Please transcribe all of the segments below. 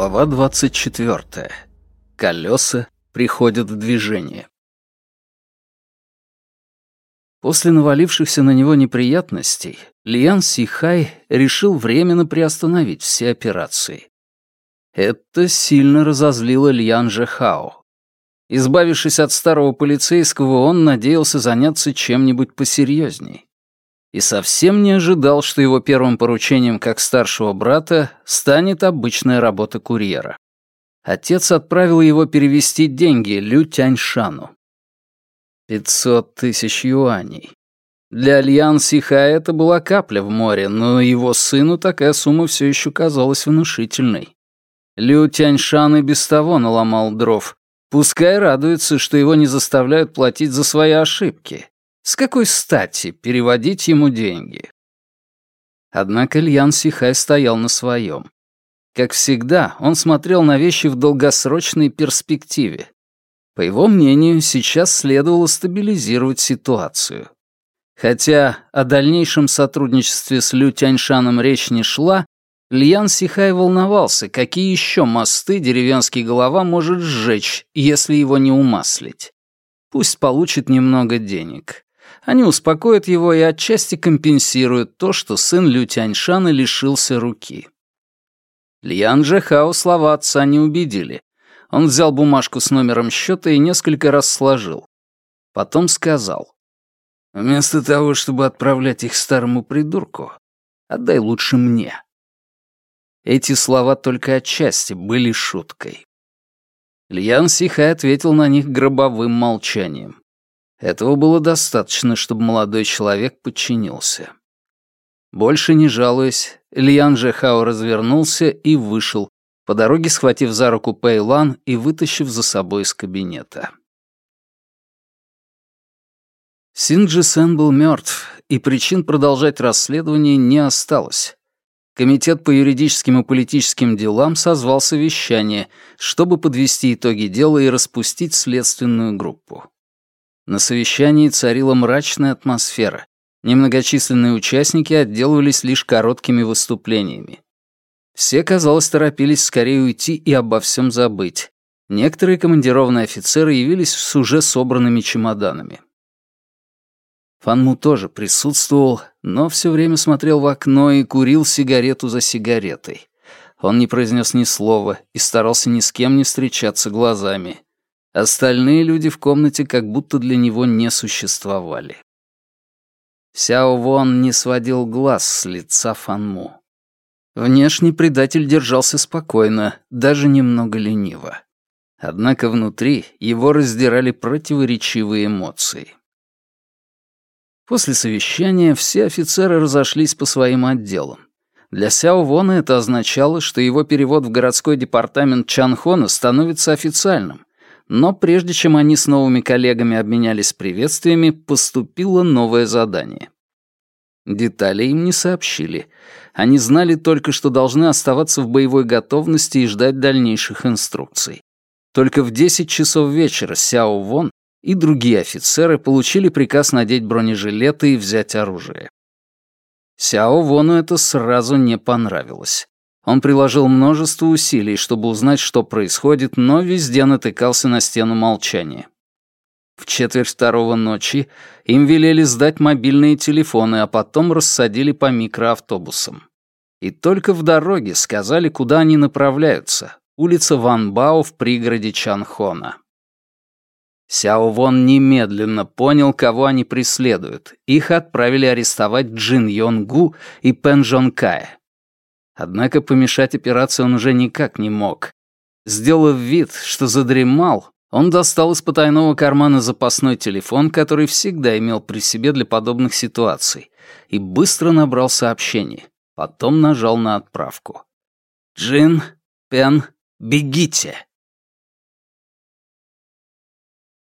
Глава 24. Колеса приходят в движение. После навалившихся на него неприятностей, Лиан Сихай решил временно приостановить все операции. Это сильно разозлило Льян Жехао. Избавившись от старого полицейского, он надеялся заняться чем-нибудь посерьезней и совсем не ожидал, что его первым поручением как старшего брата станет обычная работа курьера. Отец отправил его перевести деньги Лю Тяньшану. Пятьсот тысяч юаней. Для Альян Сиха это была капля в море, но его сыну такая сумма все еще казалась внушительной. Лю Тяньшан и без того наломал дров. Пускай радуется, что его не заставляют платить за свои ошибки. С какой стати переводить ему деньги? Однако Льян Сихай стоял на своем. Как всегда, он смотрел на вещи в долгосрочной перспективе. По его мнению, сейчас следовало стабилизировать ситуацию. Хотя о дальнейшем сотрудничестве с Лю Тяньшаном речь не шла, Льян Сихай волновался, какие еще мосты деревенский голова может сжечь, если его не умаслить. Пусть получит немного денег. Они успокоят его и отчасти компенсируют то, что сын Лю Тяньшана лишился руки. Льян Джехао слова отца не убедили. Он взял бумажку с номером счета и несколько раз сложил. Потом сказал. «Вместо того, чтобы отправлять их старому придурку, отдай лучше мне». Эти слова только отчасти были шуткой. Льян Сихай ответил на них гробовым молчанием. Этого было достаточно, чтобы молодой человек подчинился. Больше не жалуясь, Льян Жехао развернулся и вышел, по дороге схватив за руку Пэйлан и вытащив за собой из кабинета. Синджи Сен был мертв, и причин продолжать расследование не осталось. Комитет по юридическим и политическим делам созвал совещание, чтобы подвести итоги дела и распустить следственную группу. На совещании царила мрачная атмосфера. Немногочисленные участники отделывались лишь короткими выступлениями. Все, казалось, торопились скорее уйти и обо всем забыть. Некоторые командированные офицеры явились с уже собранными чемоданами. Фанму тоже присутствовал, но все время смотрел в окно и курил сигарету за сигаретой. Он не произнес ни слова и старался ни с кем не встречаться глазами. Остальные люди в комнате как будто для него не существовали. Сяо Вон не сводил глаз с лица Фанму. Внешне предатель держался спокойно, даже немного лениво. Однако внутри его раздирали противоречивые эмоции. После совещания все офицеры разошлись по своим отделам. Для Сяо Вона это означало, что его перевод в городской департамент Чанхона становится официальным, но прежде чем они с новыми коллегами обменялись приветствиями, поступило новое задание. Детали им не сообщили. Они знали только, что должны оставаться в боевой готовности и ждать дальнейших инструкций. Только в 10 часов вечера Сяо Вон и другие офицеры получили приказ надеть бронежилеты и взять оружие. Сяо Вону это сразу не понравилось. Он приложил множество усилий, чтобы узнать, что происходит, но везде натыкался на стену молчания. В четверть второго ночи им велели сдать мобильные телефоны, а потом рассадили по микроавтобусам. И только в дороге сказали, куда они направляются. Улица Ван Бао в пригороде Чанхона. Сяо Вон немедленно понял, кого они преследуют. Их отправили арестовать Джин Йон Гу и Пен Жон Кая. Однако помешать операции он уже никак не мог. Сделав вид, что задремал, он достал из потайного кармана запасной телефон, который всегда имел при себе для подобных ситуаций, и быстро набрал сообщение. Потом нажал на отправку. «Джин, Пен, бегите!»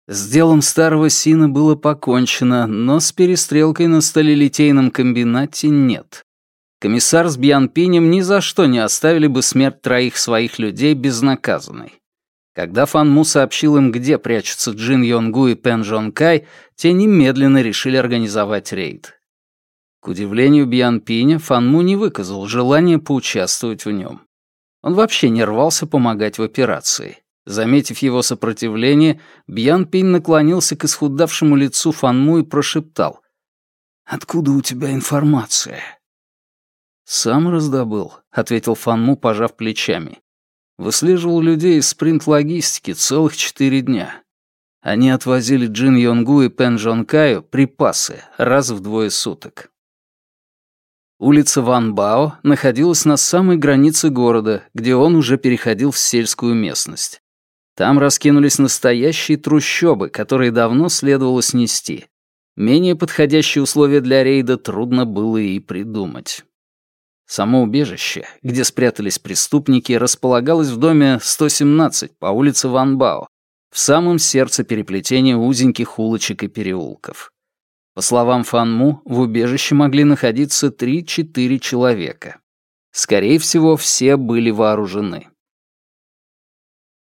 С делом старого Сина было покончено, но с перестрелкой на сталелитейном комбинате нет. Комиссар с Бьянпинем ни за что не оставили бы смерть троих своих людей безнаказанной. Когда Фан Му сообщил им, где прячутся Джин Йонгу и Пен Жон Кай, те немедленно решили организовать рейд. К удивлению Бьян Пиня, Фан Му не выказал желания поучаствовать в нем. Он вообще не рвался помогать в операции. Заметив его сопротивление, Бьян Пинь наклонился к исхудавшему лицу Фанму и прошептал. «Откуда у тебя информация?» «Сам раздобыл», — ответил Фанму, пожав плечами. «Выслеживал людей из спринт-логистики целых четыре дня. Они отвозили Джин Йонгу и Пен Джон Каю припасы раз в двое суток. Улица Ван Бао находилась на самой границе города, где он уже переходил в сельскую местность. Там раскинулись настоящие трущобы, которые давно следовало снести. Менее подходящие условия для рейда трудно было и придумать. Само убежище, где спрятались преступники, располагалось в доме 117 по улице Ван Бао, в самом сердце переплетения узеньких улочек и переулков. По словам Фанму, в убежище могли находиться 3-4 человека. Скорее всего, все были вооружены.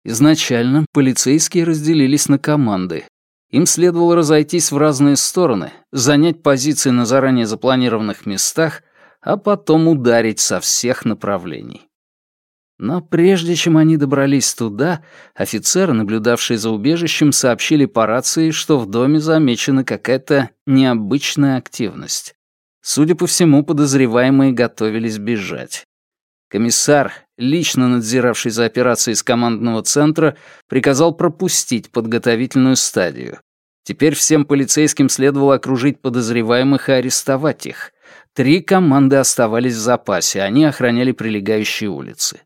Изначально полицейские разделились на команды. Им следовало разойтись в разные стороны, занять позиции на заранее запланированных местах, а потом ударить со всех направлений. Но прежде чем они добрались туда, офицеры, наблюдавшие за убежищем, сообщили по рации, что в доме замечена какая-то необычная активность. Судя по всему, подозреваемые готовились бежать. Комиссар, лично надзиравший за операцией из командного центра, приказал пропустить подготовительную стадию. Теперь всем полицейским следовало окружить подозреваемых и арестовать их. Три команды оставались в запасе, они охраняли прилегающие улицы.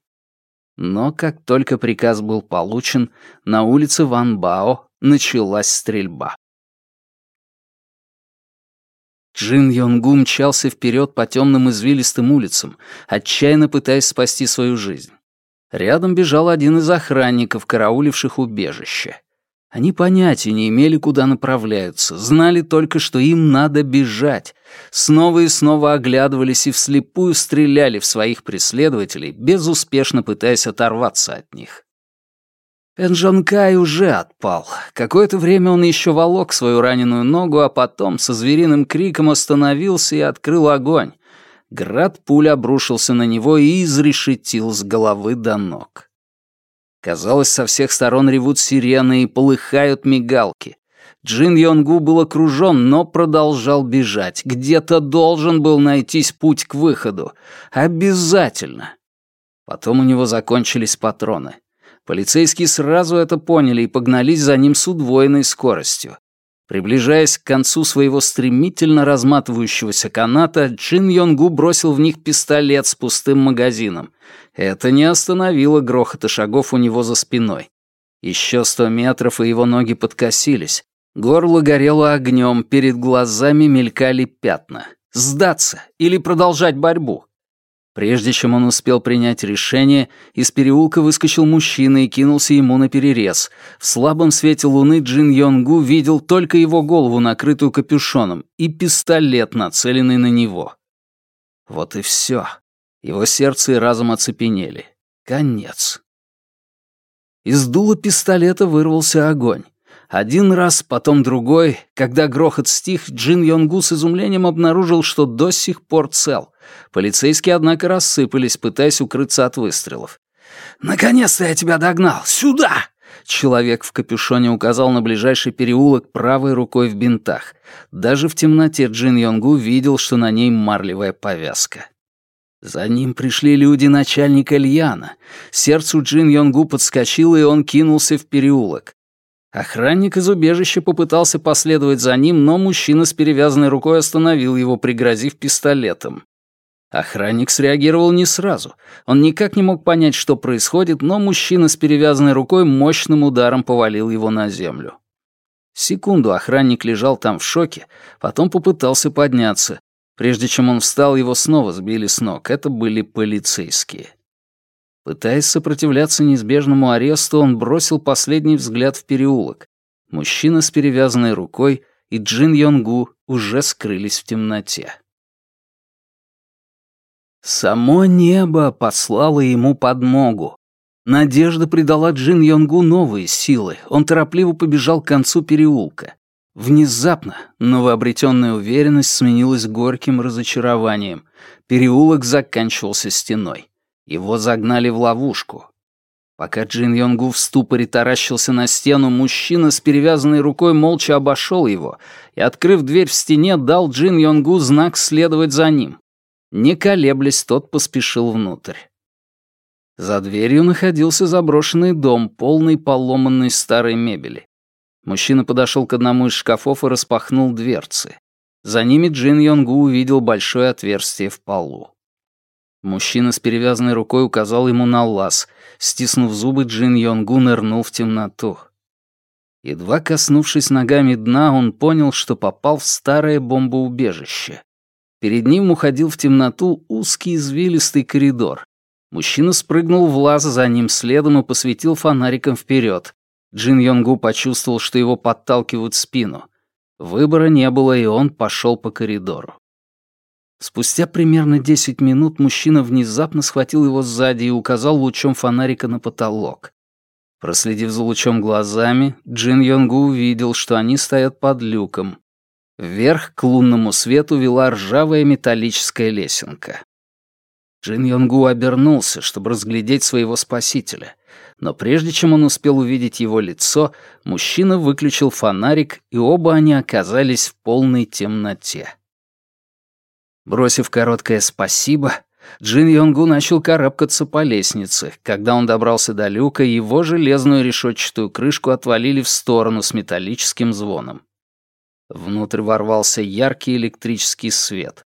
Но как только приказ был получен, на улице Ван Бао началась стрельба. Джин Йонгу мчался вперед по темным извилистым улицам, отчаянно пытаясь спасти свою жизнь. Рядом бежал один из охранников, карауливших убежище. Они понятия не имели, куда направляются, знали только, что им надо бежать. Снова и снова оглядывались и вслепую стреляли в своих преследователей, безуспешно пытаясь оторваться от них. Энжанкай уже отпал. Какое-то время он еще волок свою раненую ногу, а потом со звериным криком остановился и открыл огонь. Град пуль обрушился на него и изрешетил с головы до ног. Казалось, со всех сторон ревут сирены и полыхают мигалки. Джин Йонгу был окружен, но продолжал бежать. Где-то должен был найтись путь к выходу. Обязательно. Потом у него закончились патроны. Полицейские сразу это поняли и погнались за ним с удвоенной скоростью. Приближаясь к концу своего стремительно разматывающегося каната, Джин Йонгу бросил в них пистолет с пустым магазином. Это не остановило грохота шагов у него за спиной. Еще сто метров, и его ноги подкосились. Горло горело огнем, перед глазами мелькали пятна. Сдаться или продолжать борьбу? Прежде чем он успел принять решение, из переулка выскочил мужчина и кинулся ему на перерез. В слабом свете луны Джин Йонгу видел только его голову, накрытую капюшоном, и пистолет, нацеленный на него. Вот и все. Его сердце и разум оцепенели. Конец. Из дула пистолета вырвался огонь. Один раз, потом другой. Когда грохот стих, Джин Йонгу с изумлением обнаружил, что до сих пор цел. Полицейские, однако, рассыпались, пытаясь укрыться от выстрелов. «Наконец-то я тебя догнал! Сюда!» Человек в капюшоне указал на ближайший переулок правой рукой в бинтах. Даже в темноте Джин Йонгу видел, что на ней марлевая повязка. За ним пришли люди начальника Льяна. Сердцу Джин Йонгу подскочило, и он кинулся в переулок. Охранник из убежища попытался последовать за ним, но мужчина с перевязанной рукой остановил его, пригрозив пистолетом. Охранник среагировал не сразу. Он никак не мог понять, что происходит, но мужчина с перевязанной рукой мощным ударом повалил его на землю. Секунду охранник лежал там в шоке, потом попытался подняться. Прежде чем он встал, его снова сбили с ног. Это были полицейские. Пытаясь сопротивляться неизбежному аресту, он бросил последний взгляд в переулок. Мужчина с перевязанной рукой и Джин Йонгу уже скрылись в темноте. Само небо послало ему подмогу. Надежда придала Джин Йонгу новые силы. Он торопливо побежал к концу переулка. Внезапно новообретенная уверенность сменилась горьким разочарованием. Переулок заканчивался стеной. Его загнали в ловушку. Пока Джин Йонгу в ступоре таращился на стену, мужчина с перевязанной рукой молча обошел его и, открыв дверь в стене, дал Джин Йонгу знак следовать за ним. Не колеблясь, тот поспешил внутрь. За дверью находился заброшенный дом, полный поломанной старой мебели. Мужчина подошел к одному из шкафов и распахнул дверцы. За ними Джин Йонгу увидел большое отверстие в полу. Мужчина с перевязанной рукой указал ему на лаз. Стиснув зубы, Джин Йонгу нырнул в темноту. Едва коснувшись ногами дна, он понял, что попал в старое бомбоубежище. Перед ним уходил в темноту узкий извилистый коридор. Мужчина спрыгнул в лаз за ним следом и посветил фонариком вперед. Джин Йонгу почувствовал, что его подталкивают в спину. Выбора не было, и он пошел по коридору. Спустя примерно 10 минут мужчина внезапно схватил его сзади и указал лучом фонарика на потолок. Проследив за лучом глазами, Джин Йонгу увидел, что они стоят под люком. Вверх к лунному свету вела ржавая металлическая лесенка. Джин Йонгу обернулся, чтобы разглядеть своего спасителя. Но прежде чем он успел увидеть его лицо, мужчина выключил фонарик, и оба они оказались в полной темноте. Бросив короткое «спасибо», Джин Йонгу начал карабкаться по лестнице. Когда он добрался до люка, его железную решетчатую крышку отвалили в сторону с металлическим звоном. Внутрь ворвался яркий электрический свет.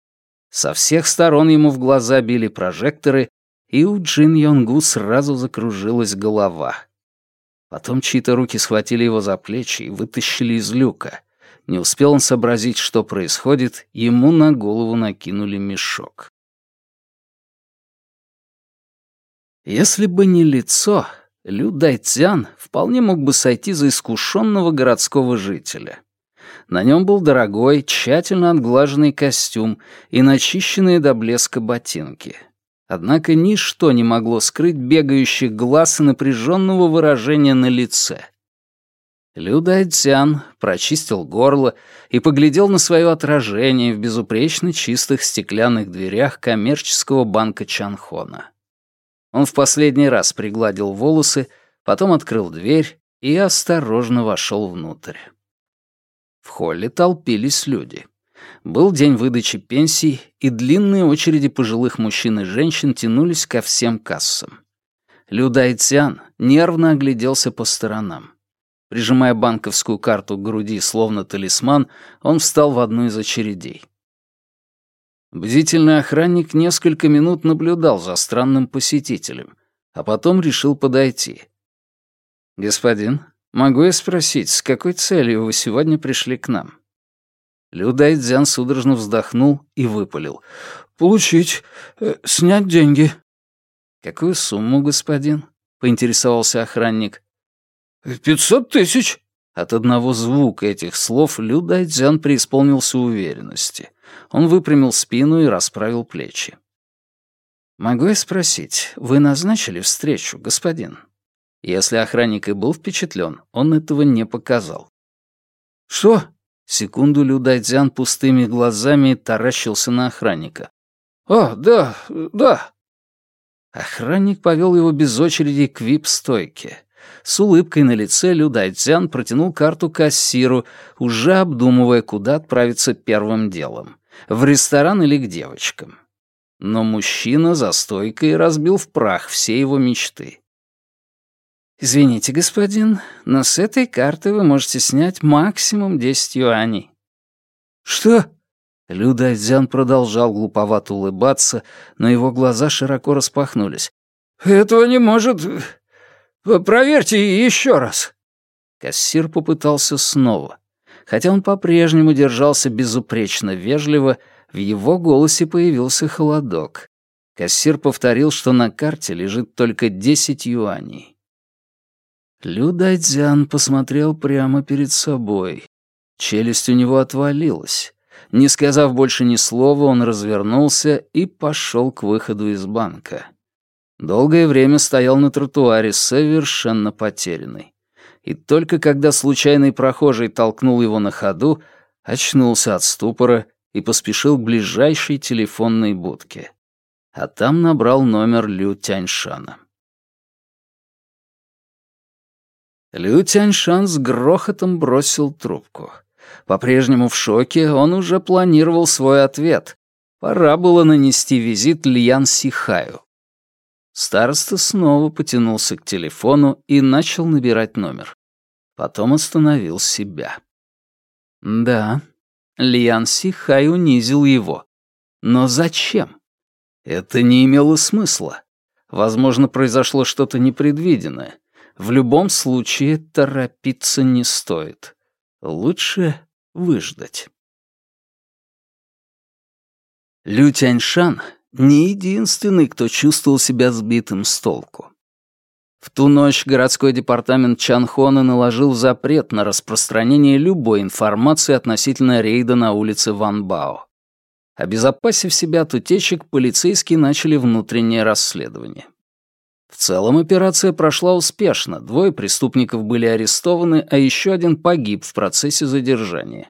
Со всех сторон ему в глаза били прожекторы, и у Джин Йонгу сразу закружилась голова. Потом чьи-то руки схватили его за плечи и вытащили из люка. Не успел он сообразить, что происходит, ему на голову накинули мешок. Если бы не лицо, Лю Дайцян вполне мог бы сойти за искушенного городского жителя. На нем был дорогой, тщательно отглаженный костюм и начищенные до блеска ботинки. Однако ничто не могло скрыть бегающих глаз и напряженного выражения на лице. Лю Дайцян прочистил горло и поглядел на свое отражение в безупречно чистых стеклянных дверях коммерческого банка Чанхона. Он в последний раз пригладил волосы, потом открыл дверь и осторожно вошел внутрь. В холле толпились люди. Был день выдачи пенсий, и длинные очереди пожилых мужчин и женщин тянулись ко всем кассам. Людай Цян нервно огляделся по сторонам. Прижимая банковскую карту к груди, словно талисман, он встал в одну из очередей. Бдительный охранник несколько минут наблюдал за странным посетителем, а потом решил подойти. «Господин, Могу я спросить, с какой целью вы сегодня пришли к нам?» Лю Дайцзян судорожно вздохнул и выпалил. «Получить, э, снять деньги». «Какую сумму, господин?» — поинтересовался охранник. «Пятьсот тысяч». От одного звука этих слов Лю Дайцзян преисполнился уверенности. Он выпрямил спину и расправил плечи. «Могу я спросить, вы назначили встречу, господин?» Если охранник и был впечатлен, он этого не показал. «Что?» Секунду Лю Дайцзян пустыми глазами таращился на охранника. «А, да, да». Охранник повел его без очереди к вип-стойке. С улыбкой на лице Лю Дайцзян протянул карту кассиру, уже обдумывая, куда отправиться первым делом — в ресторан или к девочкам. Но мужчина за стойкой разбил в прах все его мечты. «Извините, господин, но с этой карты вы можете снять максимум 10 юаней». «Что?» Лю Дайцзян продолжал глуповато улыбаться, но его глаза широко распахнулись. «Этого не может... Проверьте еще раз». Кассир попытался снова. Хотя он по-прежнему держался безупречно вежливо, в его голосе появился холодок. Кассир повторил, что на карте лежит только 10 юаней. Лю Дайцзян посмотрел прямо перед собой. Челюсть у него отвалилась. Не сказав больше ни слова, он развернулся и пошел к выходу из банка. Долгое время стоял на тротуаре, совершенно потерянный. И только когда случайный прохожий толкнул его на ходу, очнулся от ступора и поспешил к ближайшей телефонной будке. а там набрал номер Лю Тяньшана. Лю Тяньшан с грохотом бросил трубку. По-прежнему в шоке, он уже планировал свой ответ. Пора было нанести визит Льян Сихаю. Староста снова потянулся к телефону и начал набирать номер. Потом остановил себя. Да, Льян Сихай унизил его. Но зачем? Это не имело смысла. Возможно, произошло что-то непредвиденное. В любом случае, торопиться не стоит. Лучше выждать. Лю Тяньшан не единственный, кто чувствовал себя сбитым с толку. В ту ночь городской департамент Чанхона наложил запрет на распространение любой информации относительно рейда на улице Ван Бао. Обезопасив себя от утечек, полицейские начали внутреннее расследование. Целом операция прошла успешно, двое преступников были арестованы, а еще один погиб в процессе задержания.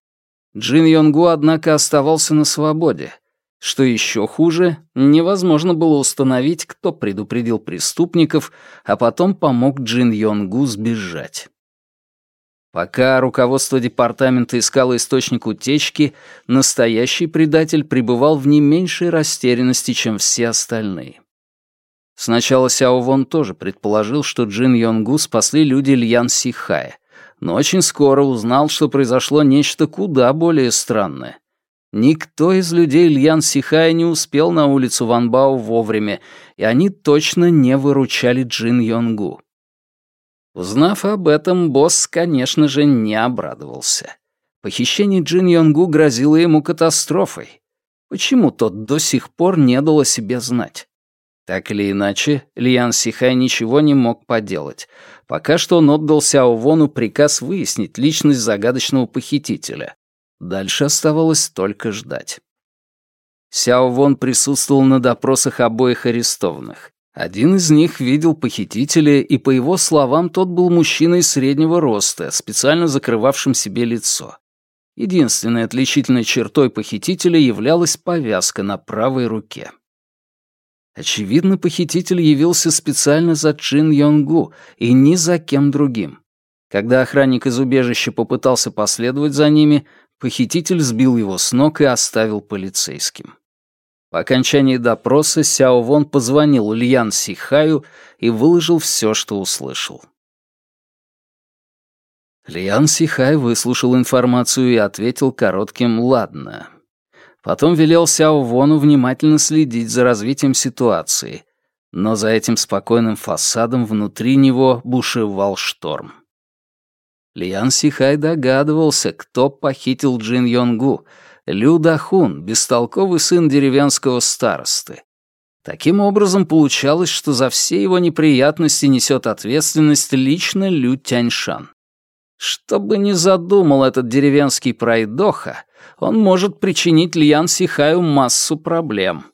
Джин Йонгу, однако, оставался на свободе, что еще хуже, невозможно было установить, кто предупредил преступников, а потом помог Джин Йонгу сбежать. Пока руководство департамента искало источник утечки, настоящий предатель пребывал в не меньшей растерянности, чем все остальные. Сначала Сяо Вон тоже предположил, что Джин Йонгу спасли люди Льян Сихая, но очень скоро узнал, что произошло нечто куда более странное. Никто из людей Льян Сихая не успел на улицу Ван Бао вовремя, и они точно не выручали Джин Йонгу. Узнав об этом, босс, конечно же, не обрадовался. Похищение Джин Йонгу грозило ему катастрофой. Почему тот до сих пор не дал о себе знать? Так или иначе, Льян Сихай ничего не мог поделать. Пока что он отдал Сяо Вону приказ выяснить личность загадочного похитителя. Дальше оставалось только ждать. Сяо Вон присутствовал на допросах обоих арестованных. Один из них видел похитителя, и, по его словам, тот был мужчиной среднего роста, специально закрывавшим себе лицо. Единственной отличительной чертой похитителя являлась повязка на правой руке. Очевидно, похититель явился специально за Чин Йонгу и ни за кем другим. Когда охранник из убежища попытался последовать за ними, Похититель сбил его с ног и оставил полицейским. По окончании допроса Сяо Вон позвонил Льян Сихаю и выложил все, что услышал. Льян Сихай выслушал информацию и ответил коротким «ладно». Потом велел Сяо Вону внимательно следить за развитием ситуации, но за этим спокойным фасадом внутри него бушевал шторм. Лиан Сихай догадывался, кто похитил Джин Йонгу, Лю Дахун, бестолковый сын деревенского старосты. Таким образом, получалось, что за все его неприятности несет ответственность лично Лю Тяньшан. Что бы ни задумал этот деревенский пройдоха, он может причинить Льян Сихаю массу проблем.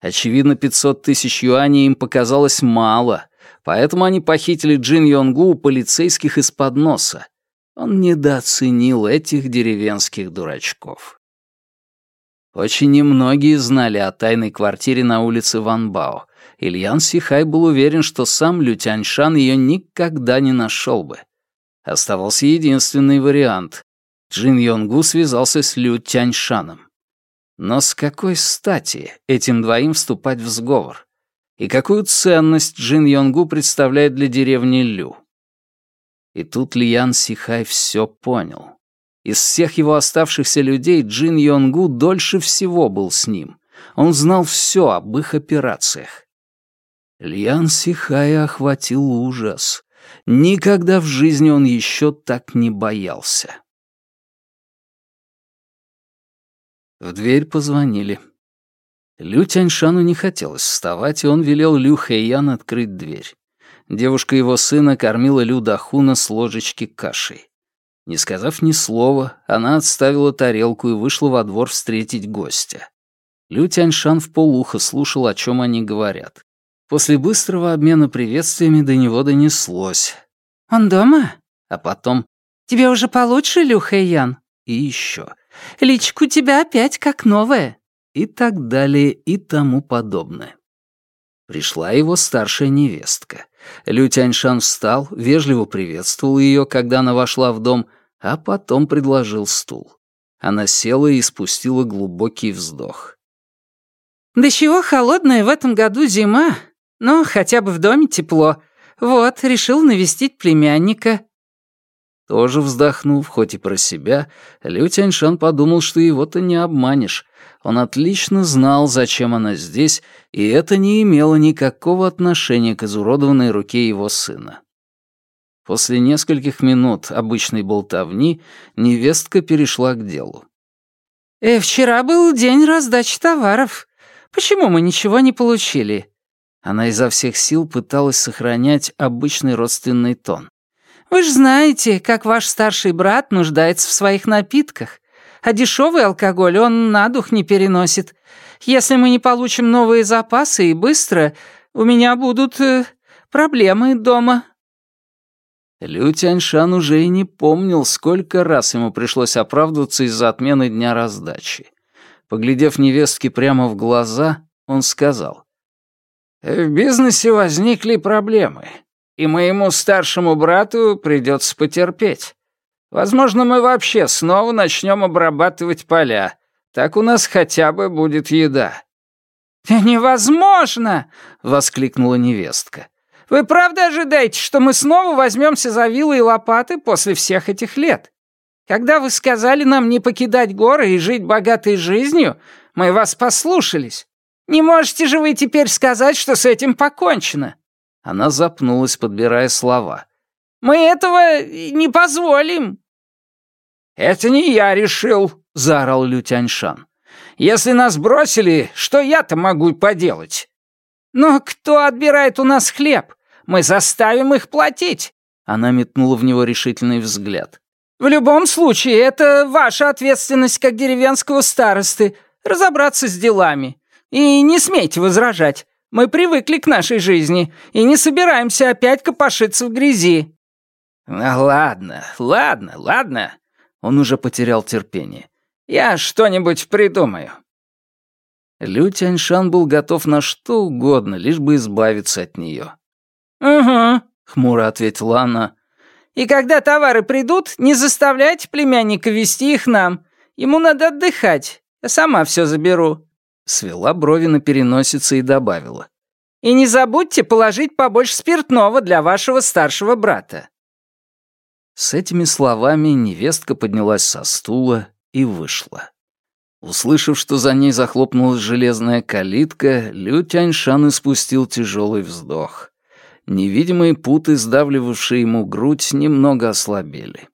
Очевидно, 500 тысяч юаней им показалось мало, поэтому они похитили Джин Йонгу у полицейских из-под носа, он недооценил этих деревенских дурачков. Очень немногие знали о тайной квартире на улице Ван Бао. Ильян Сихай был уверен, что сам Лю Тяньшан ее никогда не нашел бы. Оставался единственный вариант. Джин Йонгу связался с Лю Тяньшаном. Но с какой стати этим двоим вступать в сговор? И какую ценность Джин Йонгу представляет для деревни Лю? И тут Лиян Сихай все понял. Из всех его оставшихся людей Джин Йонгу дольше всего был с ним. Он знал все об их операциях. Лиян Сихая охватил ужас. Никогда в жизни он еще так не боялся. В дверь позвонили. Лю Тяньшану не хотелось вставать, и он велел Лю Хэйян открыть дверь. Девушка его сына кормила Лю Дахуна с ложечки кашей. Не сказав ни слова, она отставила тарелку и вышла во двор встретить гостя. Лю Тяньшан в полухо слушал, о чем они говорят. После быстрого обмена приветствиями до него донеслось. «Он дома?» А потом «Тебе уже получше, Лю Хэйян?» И еще. «Личка у тебя опять как новая». И так далее, и тому подобное. Пришла его старшая невестка. Лю Тяньшан встал, вежливо приветствовал ее, когда она вошла в дом, а потом предложил стул. Она села и спустила глубокий вздох. «Да чего холодная в этом году зима? Но хотя бы в доме тепло. Вот, решил навестить племянника». Тоже вздохнув, хоть и про себя, Лю Тяньшан подумал, что его-то не обманешь. Он отлично знал, зачем она здесь, и это не имело никакого отношения к изуродованной руке его сына. После нескольких минут обычной болтовни невестка перешла к делу. «Э, «Вчера был день раздачи товаров. Почему мы ничего не получили?» Она изо всех сил пыталась сохранять обычный родственный тон. «Вы же знаете, как ваш старший брат нуждается в своих напитках, а дешевый алкоголь он на дух не переносит. Если мы не получим новые запасы и быстро, у меня будут э, проблемы дома». Лю Тяньшан уже и не помнил, сколько раз ему пришлось оправдываться из-за отмены дня раздачи. Поглядев невестке прямо в глаза, он сказал. «В бизнесе возникли проблемы, и моему старшему брату придется потерпеть. Возможно, мы вообще снова начнем обрабатывать поля. Так у нас хотя бы будет еда». «Невозможно!» — воскликнула невестка. Вы правда ожидаете, что мы снова возьмемся за вилы и лопаты после всех этих лет? Когда вы сказали нам не покидать горы и жить богатой жизнью, мы вас послушались. Не можете же вы теперь сказать, что с этим покончено?» Она запнулась, подбирая слова. «Мы этого не позволим». «Это не я решил», — заорал Лю Тяньшан. «Если нас бросили, что я-то могу поделать?» «Но кто отбирает у нас хлеб? Мы заставим их платить!» Она метнула в него решительный взгляд. «В любом случае, это ваша ответственность как деревенского старосты — разобраться с делами. И не смейте возражать. Мы привыкли к нашей жизни и не собираемся опять копошиться в грязи». «А ладно, ладно, ладно». Он уже потерял терпение. «Я что-нибудь придумаю». Лю Тяньшан был готов на что угодно, лишь бы избавиться от нее. «Угу», — хмуро ответила она. «И когда товары придут, не заставляйте племянника вести их нам. Ему надо отдыхать. Я сама все заберу». Свела брови на переносице и добавила. «И не забудьте положить побольше спиртного для вашего старшего брата». С этими словами невестка поднялась со стула и вышла. Услышав, что за ней захлопнулась железная калитка, Лю Тяньшан испустил тяжелый вздох. Невидимые путы, сдавливавшие ему грудь, немного ослабели.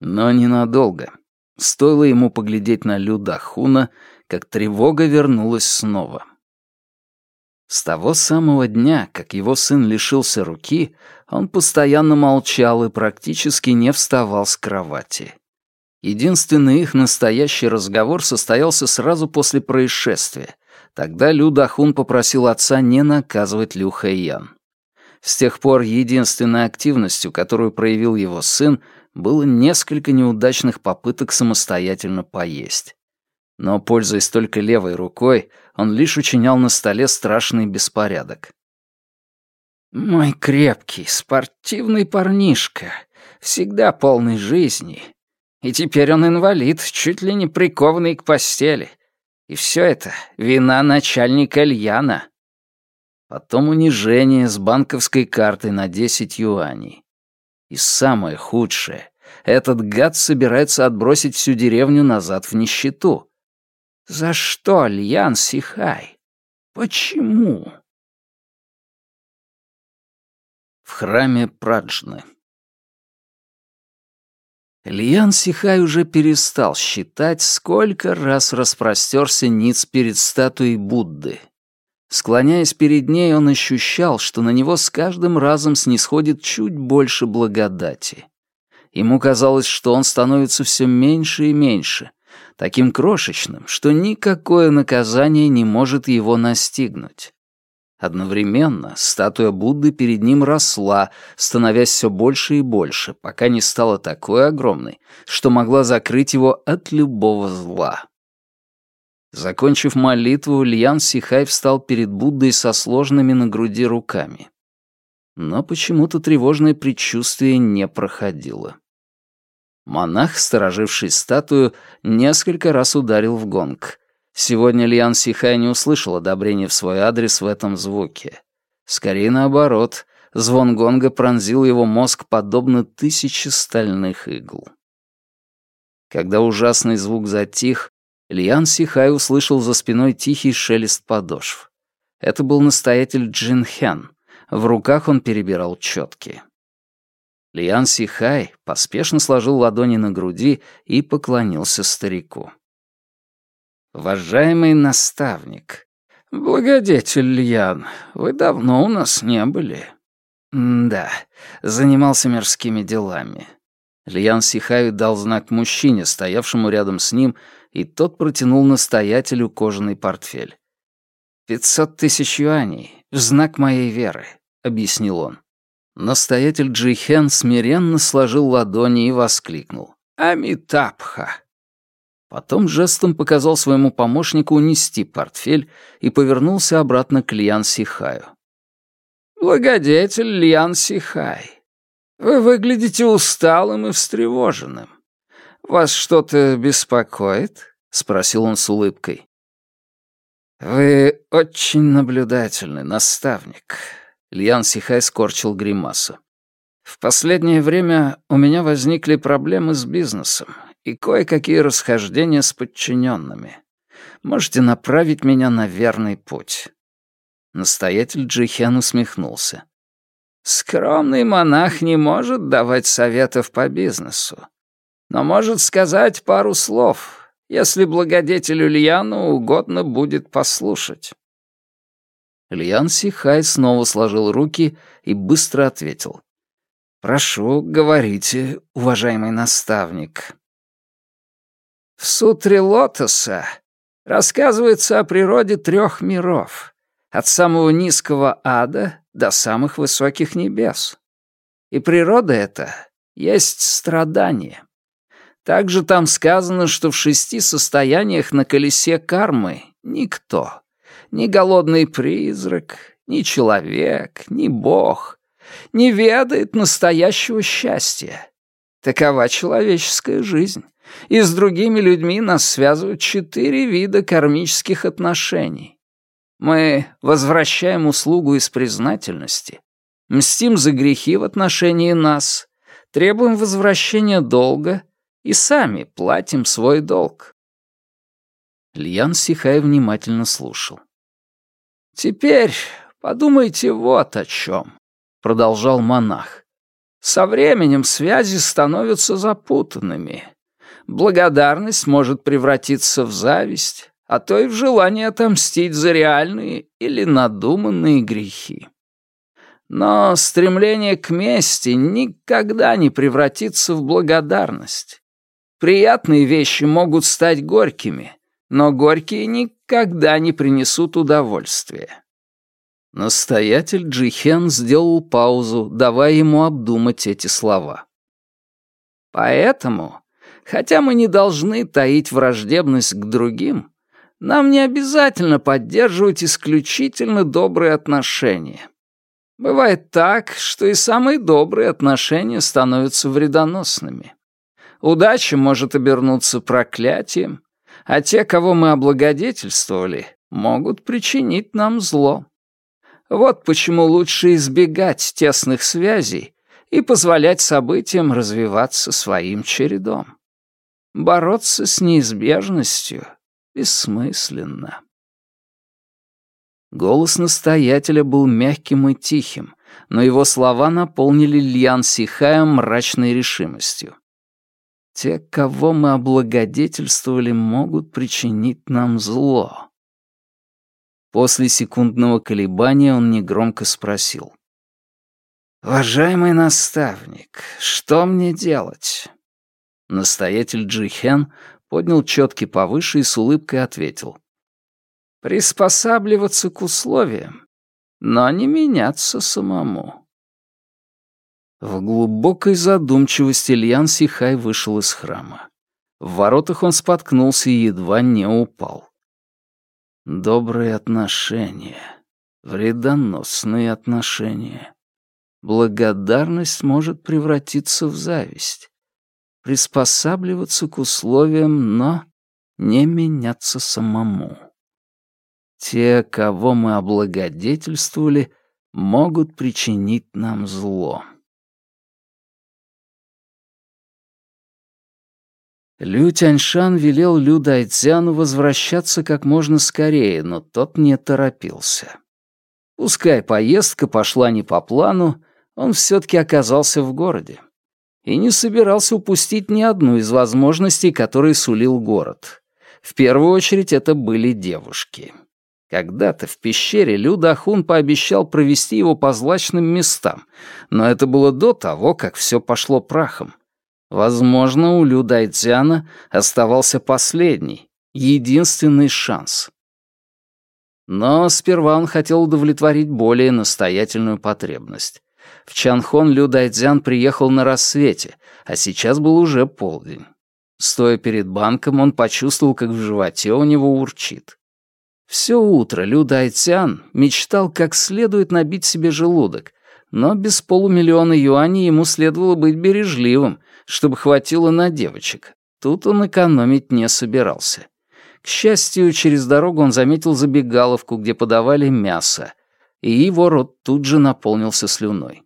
Но ненадолго. Стоило ему поглядеть на Лю Дахуна, как тревога вернулась снова. С того самого дня, как его сын лишился руки, он постоянно молчал и практически не вставал с кровати. Единственный их настоящий разговор состоялся сразу после происшествия. Тогда Лю Дахун попросил отца не наказывать Лю Хэйян. С тех пор единственной активностью, которую проявил его сын, было несколько неудачных попыток самостоятельно поесть. Но, пользуясь только левой рукой, он лишь учинял на столе страшный беспорядок. «Мой крепкий, спортивный парнишка, всегда полный жизни. И теперь он инвалид, чуть ли не прикованный к постели. И все это вина начальника Льяна. Потом унижение с банковской картой на 10 юаней. И самое худшее — этот гад собирается отбросить всю деревню назад в нищету. За что, Льян Сихай? Почему? В храме Праджны. Льян Сихай уже перестал считать, сколько раз распростерся ниц перед статуей Будды, Склоняясь перед ней, он ощущал, что на него с каждым разом снисходит чуть больше благодати. Ему казалось, что он становится все меньше и меньше, таким крошечным, что никакое наказание не может его настигнуть. Одновременно статуя Будды перед ним росла, становясь все больше и больше, пока не стала такой огромной, что могла закрыть его от любого зла. Закончив молитву, Льян Сихай встал перед Буддой со сложными на груди руками. Но почему-то тревожное предчувствие не проходило. Монах, стороживший статую, несколько раз ударил в гонг. Сегодня Льян Сихай не услышал одобрения в свой адрес в этом звуке. Скорее наоборот, звон гонга пронзил его мозг подобно тысяче стальных игл. Когда ужасный звук затих, Льян Сихай услышал за спиной тихий шелест подошв. Это был настоятель Джин Хен. В руках он перебирал четки. Льян Сихай поспешно сложил ладони на груди и поклонился старику. «Уважаемый наставник, благодетель Льян, вы давно у нас не были». «Да, занимался мирскими делами». Льян Сихай дал знак мужчине, стоявшему рядом с ним, и тот протянул настоятелю кожаный портфель. «Пятьсот тысяч юаней, в знак моей веры», — объяснил он. Настоятель Джихен смиренно сложил ладони и воскликнул. «Амитабха!» Потом жестом показал своему помощнику унести портфель и повернулся обратно к Льян Сихаю. «Благодетель Льян Сихай, вы выглядите усталым и встревоженным. «Вас что-то беспокоит?» — спросил он с улыбкой. «Вы очень наблюдательный наставник», — Льян Сихай скорчил гримасу. «В последнее время у меня возникли проблемы с бизнесом и кое-какие расхождения с подчиненными. Можете направить меня на верный путь». Настоятель Джихен усмехнулся. «Скромный монах не может давать советов по бизнесу но может сказать пару слов, если благодетелю Льяну угодно будет послушать». Льян Сихай снова сложил руки и быстро ответил. «Прошу, говорите, уважаемый наставник». В сутре Лотоса рассказывается о природе трех миров, от самого низкого ада до самых высоких небес. И природа эта есть страдание. Также там сказано, что в шести состояниях на колесе кармы никто, ни голодный призрак, ни человек, ни бог, не ведает настоящего счастья. Такова человеческая жизнь. И с другими людьми нас связывают четыре вида кармических отношений. Мы возвращаем услугу из признательности, мстим за грехи в отношении нас, требуем возвращения долга и сами платим свой долг». Льян Сихай внимательно слушал. «Теперь подумайте вот о чем», — продолжал монах. «Со временем связи становятся запутанными. Благодарность может превратиться в зависть, а то и в желание отомстить за реальные или надуманные грехи. Но стремление к мести никогда не превратится в благодарность. Приятные вещи могут стать горькими, но горькие никогда не принесут удовольствия. Настоятель Джихен сделал паузу, давая ему обдумать эти слова. Поэтому, хотя мы не должны таить враждебность к другим, нам не обязательно поддерживать исключительно добрые отношения. Бывает так, что и самые добрые отношения становятся вредоносными. Удача может обернуться проклятием, а те, кого мы облагодетельствовали, могут причинить нам зло. Вот почему лучше избегать тесных связей и позволять событиям развиваться своим чередом. Бороться с неизбежностью бессмысленно. Голос настоятеля был мягким и тихим, но его слова наполнили Льян Сихая мрачной решимостью. Те, кого мы облагодетельствовали, могут причинить нам зло. После секундного колебания он негромко спросил. «Уважаемый наставник, что мне делать?» Настоятель Джихен поднял четки повыше и с улыбкой ответил. «Приспосабливаться к условиям, но не меняться самому». В глубокой задумчивости Ильян Сихай вышел из храма. В воротах он споткнулся и едва не упал. Добрые отношения, вредоносные отношения. Благодарность может превратиться в зависть. Приспосабливаться к условиям, но не меняться самому. Те, кого мы облагодетельствовали, могут причинить нам зло. Лю Тяньшан велел Лю Дайцзяну возвращаться как можно скорее, но тот не торопился. Пускай поездка пошла не по плану, он все-таки оказался в городе. И не собирался упустить ни одну из возможностей, которые сулил город. В первую очередь это были девушки. Когда-то в пещере Людахун пообещал провести его по злачным местам, но это было до того, как все пошло прахом. Возможно, у Лю Дайцзяна оставался последний, единственный шанс. Но сперва он хотел удовлетворить более настоятельную потребность. В Чанхон Лю Дайцзян приехал на рассвете, а сейчас был уже полдень. Стоя перед банком, он почувствовал, как в животе у него урчит. Все утро Лю Дайцзян мечтал как следует набить себе желудок, но без полумиллиона юаней ему следовало быть бережливым, чтобы хватило на девочек. Тут он экономить не собирался. К счастью, через дорогу он заметил забегаловку, где подавали мясо, и его рот тут же наполнился слюной.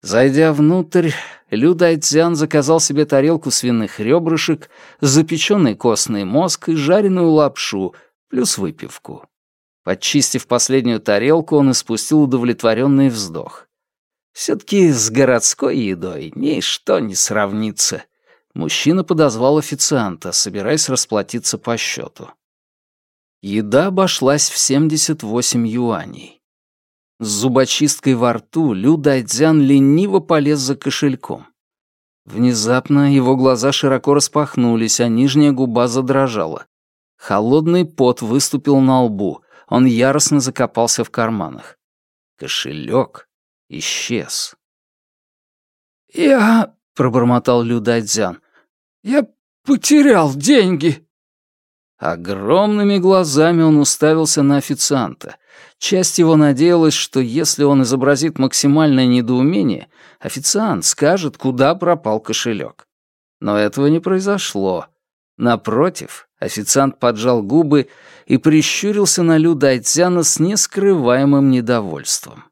Зайдя внутрь, Лю Дайцзян заказал себе тарелку свиных ребрышек, запеченный костный мозг и жареную лапшу, плюс выпивку. Подчистив последнюю тарелку, он испустил удовлетворенный вздох. Все-таки с городской едой ничто не сравнится. Мужчина подозвал официанта, собираясь расплатиться по счету. Еда обошлась в 78 юаней. С зубочисткой во рту Лю Дайцзян лениво полез за кошельком. Внезапно его глаза широко распахнулись, а нижняя губа задрожала. Холодный пот выступил на лбу, он яростно закопался в карманах. Кошелек исчез. «Я...» — пробормотал Лю Дайцзян. «Я потерял деньги». Огромными глазами он уставился на официанта. Часть его надеялась, что если он изобразит максимальное недоумение, официант скажет, куда пропал кошелек. Но этого не произошло. Напротив, официант поджал губы и прищурился на Лю Дайцзяна с нескрываемым недовольством.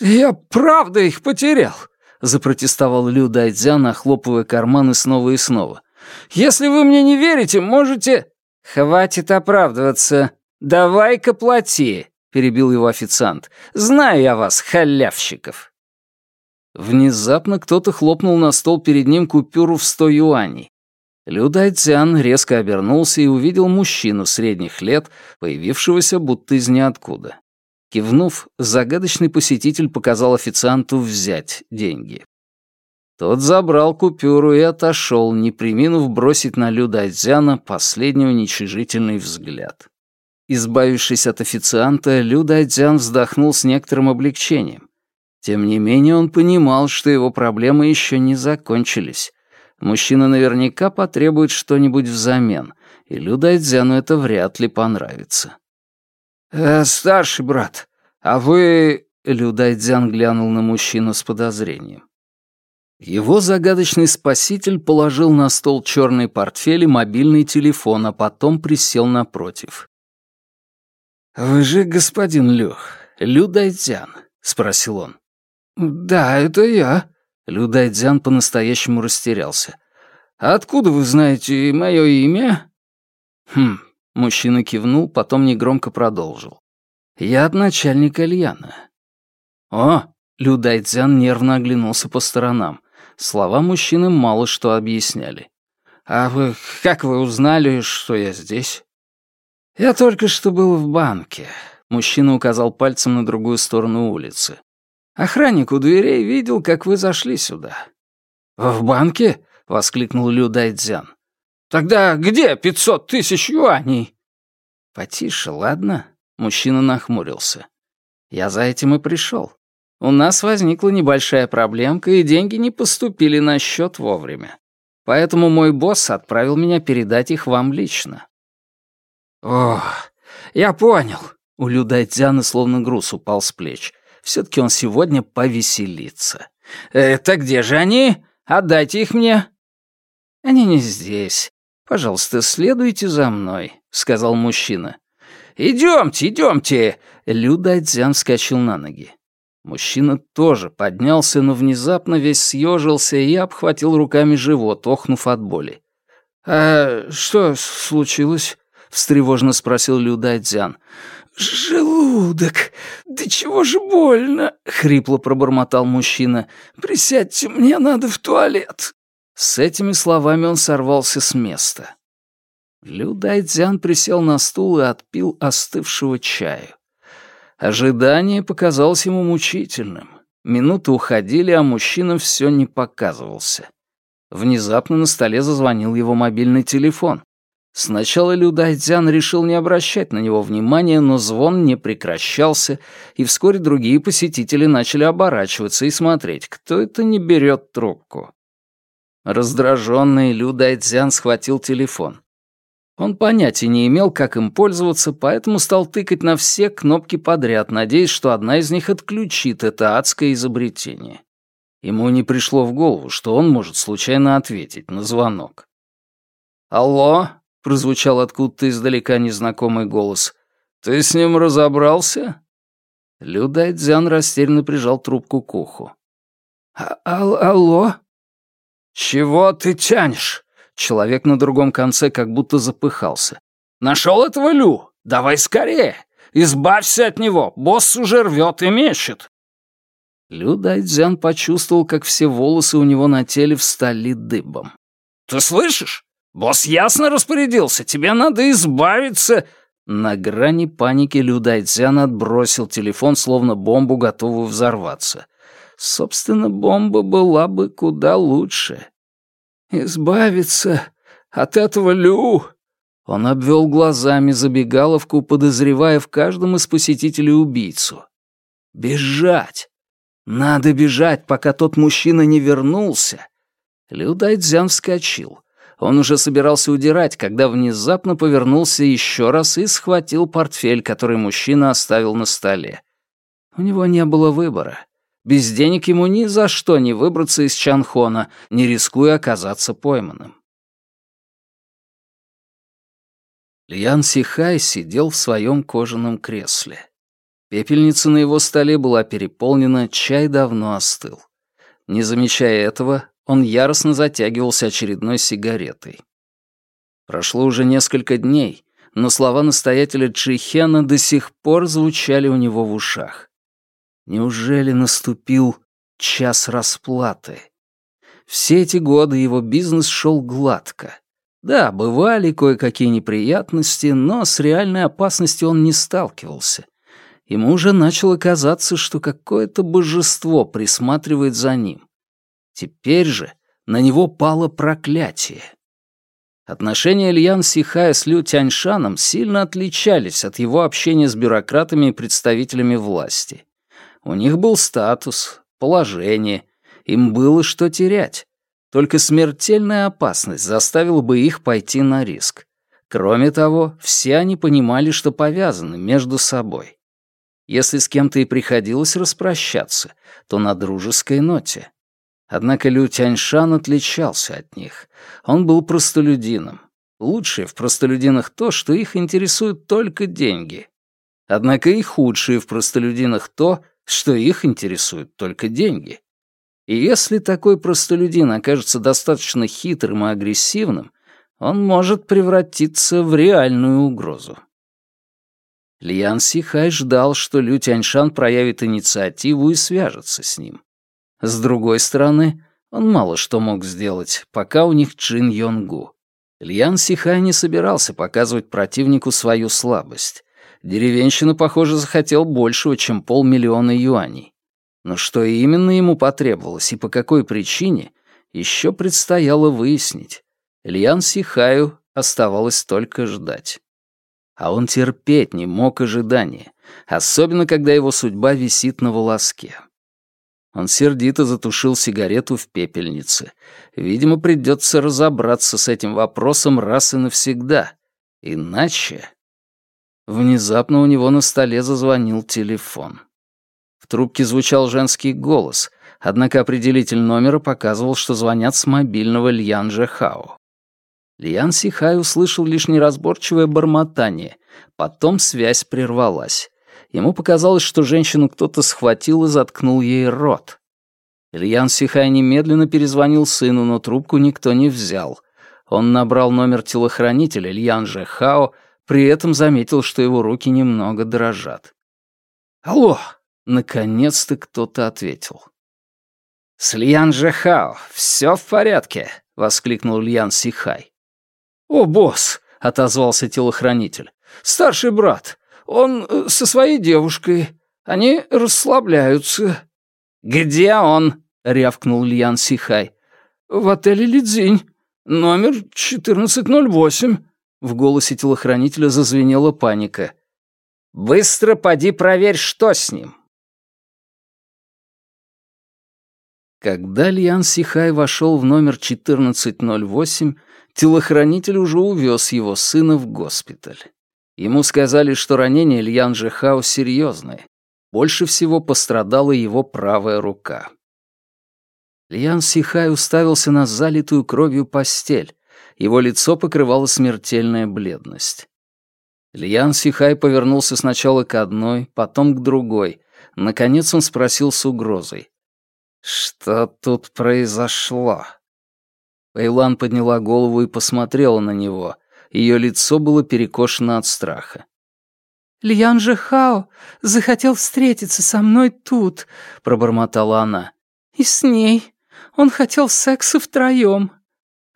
«Я правда их потерял», — запротестовал Лю Дайцзян, охлопывая карманы снова и снова. «Если вы мне не верите, можете...» «Хватит оправдываться. Давай-ка плати», — перебил его официант. «Знаю я вас, халявщиков». Внезапно кто-то хлопнул на стол перед ним купюру в сто юаней. Лю Дайцзян резко обернулся и увидел мужчину средних лет, появившегося будто из ниоткуда. Кивнув, загадочный посетитель показал официанту взять деньги. Тот забрал купюру и отошел, не приминув бросить на Лю Дайцзяна последний уничижительный взгляд. Избавившись от официанта, Лю Дайцзян вздохнул с некоторым облегчением. Тем не менее он понимал, что его проблемы еще не закончились. Мужчина наверняка потребует что-нибудь взамен, и Лю Дайцзяну это вряд ли понравится. «Э, «Старший брат, а вы...» — Людайдзян глянул на мужчину с подозрением. Его загадочный спаситель положил на стол черный портфель и мобильный телефон, а потом присел напротив. «Вы же господин Люх, Людайдзян?» — спросил он. «Да, это я». Людайдзян по-настоящему растерялся. «Откуда вы знаете мое имя?» «Хм, Мужчина кивнул, потом негромко продолжил. «Я от начальника Ильяна». «О!» — Лю Дайцзян нервно оглянулся по сторонам. Слова мужчины мало что объясняли. «А вы... как вы узнали, что я здесь?» «Я только что был в банке», — мужчина указал пальцем на другую сторону улицы. «Охранник у дверей видел, как вы зашли сюда». «В банке?» — воскликнул Лю Дайцзян. Тогда где пятьсот тысяч юаней?» «Потише, ладно?» — мужчина нахмурился. «Я за этим и пришел. У нас возникла небольшая проблемка, и деньги не поступили на счет вовремя. Поэтому мой босс отправил меня передать их вам лично». «О, я понял». У Лю Дайцзяна словно груз упал с плеч. Все-таки он сегодня повеселится. «Это где же они? Отдайте их мне». «Они не здесь. Пожалуйста, следуйте за мной», — сказал мужчина. «Идемте, идемте!» Лю Дайцзян вскочил на ноги. Мужчина тоже поднялся, но внезапно весь съежился и обхватил руками живот, охнув от боли. «А что случилось?» — встревожно спросил Лю Дайцзян. «Желудок! Да чего же больно!» — хрипло пробормотал мужчина. «Присядьте, мне надо в туалет!» С этими словами он сорвался с места. Лю Дайцзян присел на стул и отпил остывшего чаю. Ожидание показалось ему мучительным. Минуты уходили, а мужчина все не показывался. Внезапно на столе зазвонил его мобильный телефон. Сначала Лю Дайцзян решил не обращать на него внимания, но звон не прекращался, и вскоре другие посетители начали оборачиваться и смотреть, кто это не берет трубку. Раздраженный Лю Дайцзян схватил телефон. Он понятия не имел, как им пользоваться, поэтому стал тыкать на все кнопки подряд, надеясь, что одна из них отключит это адское изобретение. Ему не пришло в голову, что он может случайно ответить на звонок. «Алло?» — прозвучал откуда-то издалека незнакомый голос. «Ты с ним разобрался?» Лю Дайцзян растерянно прижал трубку к уху. А «Алло?» «Чего ты тянешь?» Человек на другом конце как будто запыхался. «Нашел этого Лю? Давай скорее! Избавься от него! Босс уже рвет и мечет!» Лю Дайцзян почувствовал, как все волосы у него на теле встали дыбом. «Ты слышишь? «Босс ясно распорядился, тебе надо избавиться...» На грани паники Лю Дайцзян отбросил телефон, словно бомбу, готовую взорваться. Собственно, бомба была бы куда лучше. «Избавиться от этого Лю...» Он обвел глазами забегаловку, подозревая в каждом из посетителей убийцу. «Бежать! Надо бежать, пока тот мужчина не вернулся!» Лю Дайцзян вскочил. Он уже собирался удирать, когда внезапно повернулся еще раз и схватил портфель, который мужчина оставил на столе. У него не было выбора. Без денег ему ни за что не выбраться из Чанхона, не рискуя оказаться пойманным. Льян Сихай сидел в своем кожаном кресле. Пепельница на его столе была переполнена, чай давно остыл. Не замечая этого, он яростно затягивался очередной сигаретой. Прошло уже несколько дней, но слова настоятеля Чихена до сих пор звучали у него в ушах. Неужели наступил час расплаты? Все эти годы его бизнес шел гладко. Да, бывали кое-какие неприятности, но с реальной опасностью он не сталкивался. Ему уже начало казаться, что какое-то божество присматривает за ним. Теперь же на него пало проклятие. Отношения Ильян Сихая с Лю Тяньшаном сильно отличались от его общения с бюрократами и представителями власти. У них был статус, положение, им было что терять. Только смертельная опасность заставила бы их пойти на риск. Кроме того, все они понимали, что повязаны между собой. Если с кем-то и приходилось распрощаться, то на дружеской ноте. Однако Лю Тяньшан отличался от них. Он был простолюдином. Лучшее в простолюдинах то, что их интересуют только деньги. Однако и худшее в простолюдинах то, что их интересуют только деньги. И если такой простолюдин окажется достаточно хитрым и агрессивным, он может превратиться в реальную угрозу. Лиян Сихай ждал, что Лю Тяньшан проявит инициативу и свяжется с ним. С другой стороны, он мало что мог сделать, пока у них Джин Йонгу. Льян Сихай не собирался показывать противнику свою слабость. Деревенщина, похоже, захотел большего, чем полмиллиона юаней. Но что именно ему потребовалось и по какой причине, еще предстояло выяснить. Льян Сихаю оставалось только ждать. А он терпеть не мог ожидания, особенно когда его судьба висит на волоске. Он сердито затушил сигарету в пепельнице. Видимо, придется разобраться с этим вопросом раз и навсегда. Иначе... Внезапно у него на столе зазвонил телефон. В трубке звучал женский голос, однако определитель номера показывал, что звонят с мобильного Льян Жехао. Льян Сихай услышал лишь неразборчивое бормотание, потом связь прервалась. Ему показалось, что женщину кто-то схватил и заткнул ей рот. Ильян Сихай немедленно перезвонил сыну, но трубку никто не взял. Он набрал номер телохранителя Ильян Жехао, при этом заметил, что его руки немного дрожат. «Алло!» — наконец-то кто-то ответил. «С Льян Жехао, все в порядке!» — воскликнул Льян Сихай. «О, босс!» — отозвался телохранитель. «Старший брат, он э, со своей девушкой. Они расслабляются». «Где он?» — рявкнул Льян Сихай. «В отеле Лидзинь. Номер 1408». В голосе телохранителя зазвенела паника. «Быстро поди проверь, что с ним». Когда Льян Сихай вошел в номер 1408, телохранитель уже увез его сына в госпиталь. Ему сказали, что ранение Льян Жихао серьезное. Больше всего пострадала его правая рука. Льян Сихай уставился на залитую кровью постель. Его лицо покрывала смертельная бледность. Льян Сихай повернулся сначала к одной, потом к другой. Наконец он спросил с угрозой. «Что тут произошло?» Эйлан подняла голову и посмотрела на него. Ее лицо было перекошено от страха. «Льян же Хао захотел встретиться со мной тут», — пробормотала она. «И с ней. Он хотел секса втроем».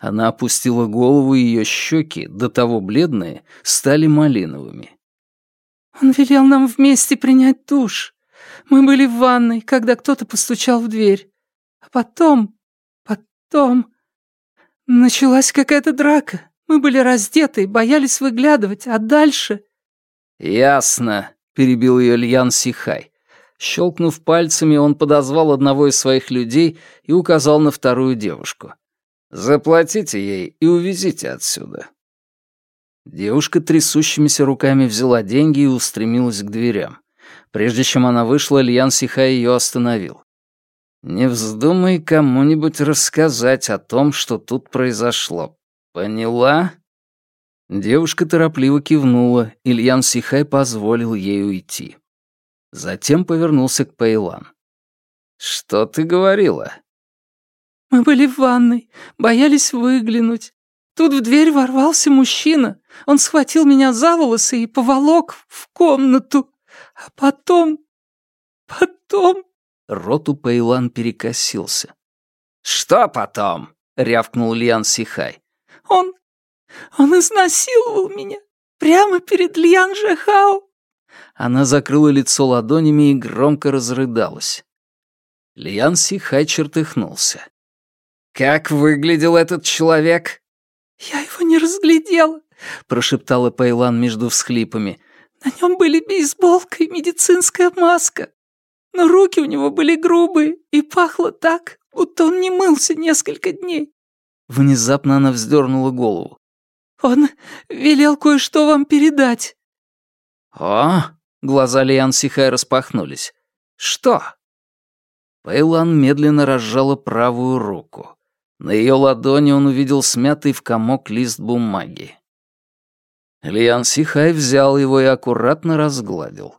Она опустила голову, и ее щеки, до того бледные, стали малиновыми. «Он велел нам вместе принять душ. Мы были в ванной, когда кто-то постучал в дверь. А потом... потом... Началась какая-то драка. Мы были раздеты, боялись выглядывать, а дальше... «Ясно», — перебил ее Льян Сихай. Щелкнув пальцами, он подозвал одного из своих людей и указал на вторую девушку. «Заплатите ей и увезите отсюда». Девушка трясущимися руками взяла деньги и устремилась к дверям. Прежде чем она вышла, Льян Сихай ее остановил. «Не вздумай кому-нибудь рассказать о том, что тут произошло. Поняла?» Девушка торопливо кивнула, Ильян Сихай позволил ей уйти. Затем повернулся к Пейлан. «Что ты говорила?» «Мы были в ванной, боялись выглянуть. Тут в дверь ворвался мужчина. Он схватил меня за волосы и поволок в комнату. А потом... потом...» Рот у Пейлан перекосился. «Что потом?» — рявкнул Лиан Сихай. «Он он изнасиловал меня прямо перед Льян Жехао. Она закрыла лицо ладонями и громко разрыдалась. Льян Сихай чертыхнулся. «Как выглядел этот человек?» «Я его не разглядела», — прошептала Пейлан между всхлипами. «На нем были бейсболка и медицинская маска. Но руки у него были грубые и пахло так, будто он не мылся несколько дней». Внезапно она вздернула голову. «Он велел кое-что вам передать». «О!» — глаза Лиан Сихай распахнулись. «Что?» Пейлан медленно разжала правую руку. На ее ладони он увидел смятый в комок лист бумаги. Лиан Сихай взял его и аккуратно разгладил.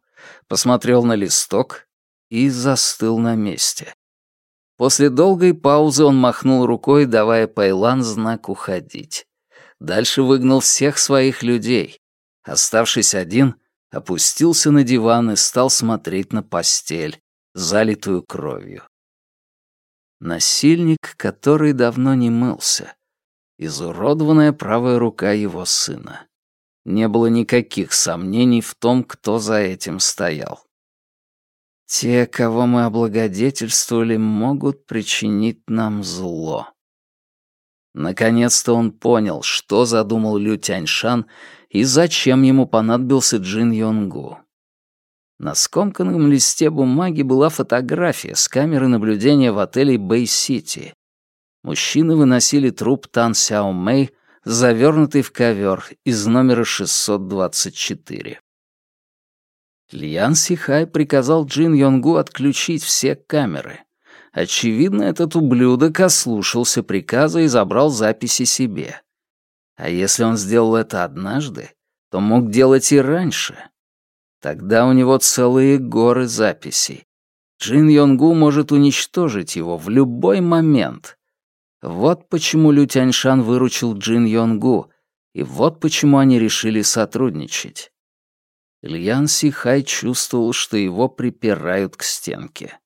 Посмотрел на листок и застыл на месте. После долгой паузы он махнул рукой, давая Пайлан знак уходить. Дальше выгнал всех своих людей. Оставшись один, опустился на диван и стал смотреть на постель, залитую кровью. Насильник, который давно не мылся. Изуродованная правая рука его сына. Не было никаких сомнений в том, кто за этим стоял. Те, кого мы облагодетельствовали, могут причинить нам зло. Наконец-то он понял, что задумал Лю Тяньшан и зачем ему понадобился Джин Йонгу. На скомканном листе бумаги была фотография с камеры наблюдения в отеле Бэй-Сити. Мужчины выносили труп Тан Сяо Мэй, завернутый в ковер из номера 624. Льян Сихай приказал Джин Йонгу отключить все камеры. Очевидно, этот ублюдок ослушался приказа и забрал записи себе. А если он сделал это однажды, то мог делать и раньше. Тогда у него целые горы записей. Джин Йонгу может уничтожить его в любой момент. Вот почему Лю Тяньшан выручил Джин Йонгу, и вот почему они решили сотрудничать. Ильян Сихай чувствовал, что его припирают к стенке.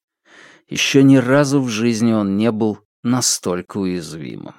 Еще ни разу в жизни он не был настолько уязвимым.